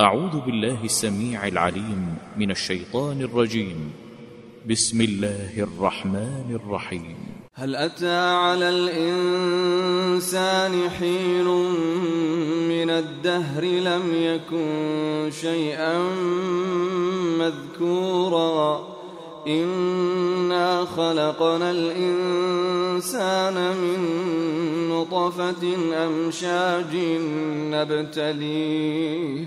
أعوذ بالله السميع العليم من الشيطان الرجيم. بسم الله الرحمن الرحيم. هل أتى على الإنسان حين من الدهر لم يكن شيئا مذكورا؟ إنا خلقنا الإنسان من نطفة أمشاج نبتليه.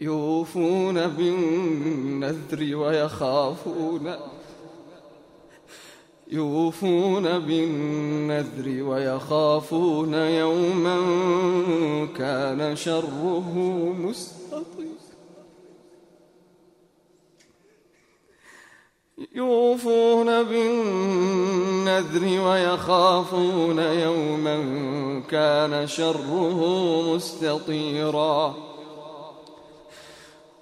يوفون بالنذر ويخافون يوفون بالنذر ويخافون يوما كان شره مستطير. يوفون بالنذر ويخافون يوما كان شره مستطيرا.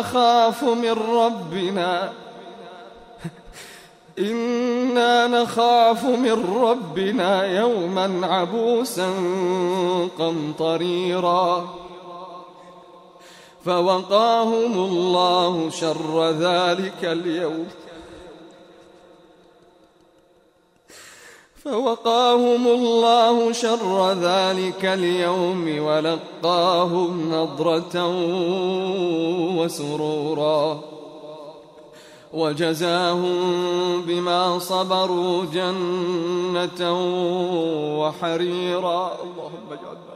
نخاف من ربنا. إنا نخاف من ربنا يوما عبوسا قمطريرا. فوقاهم الله شر ذلك اليوم. فوقاهم الله شر ذلك اليوم ولقاهم نضرة وسرورا. وجزاهم بما صبروا جنة وحريرا. اللهم اجعلنا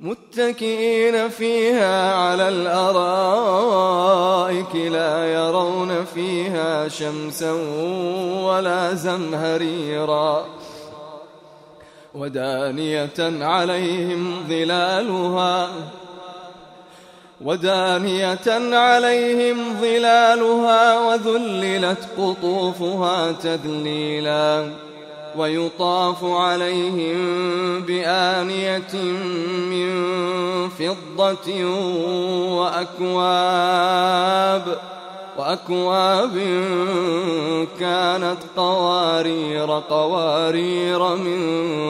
متكئين فيها على الأرائك لا يرون فيها شمسا ولا زمهريرا. ودانية عليهم ظلالها. ودانية عليهم ظلالها وذللت قطوفها تذليلا. ويطاف عليهم بآنية من فضة وأكواب وأكواب كانت قوارير قوارير من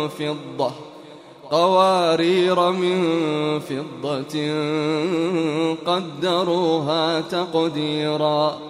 فضة قوارير من فضة قدروها تقديرا.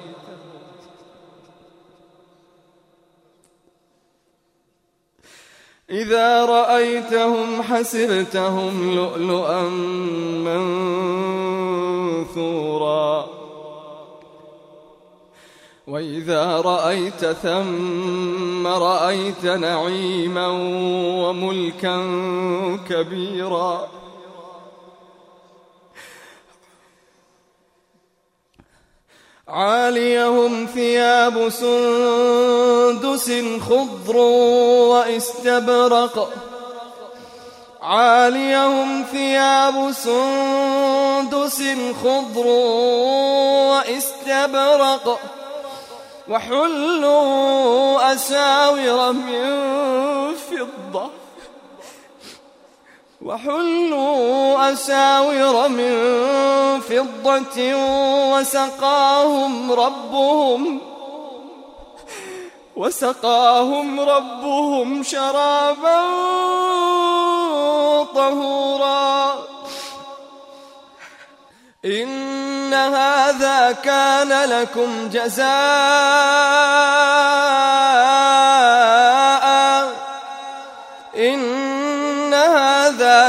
إذا رأيتهم حسبتهم لؤلؤا منثورا. وإذا رأيت ثم رأيت نعيما وملكا كبيرا. عاليهم ثياب سندس خضر واستبرق. عاليهم ثياب سندس خضر واستبرق. وحلوا أساور من فضة. وحلوا أساور من فضة وسقاهم ربهم وسقاهم ربهم شرابا طهورا. إن هذا كان لكم جزاء.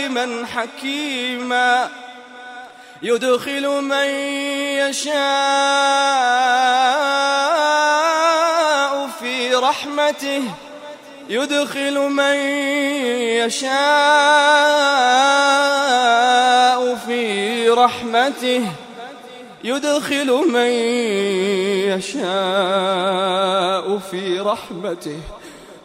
عليما حكيما يدخل من يشاء في رحمته يدخل من يشاء في رحمته يدخل من يشاء في رحمته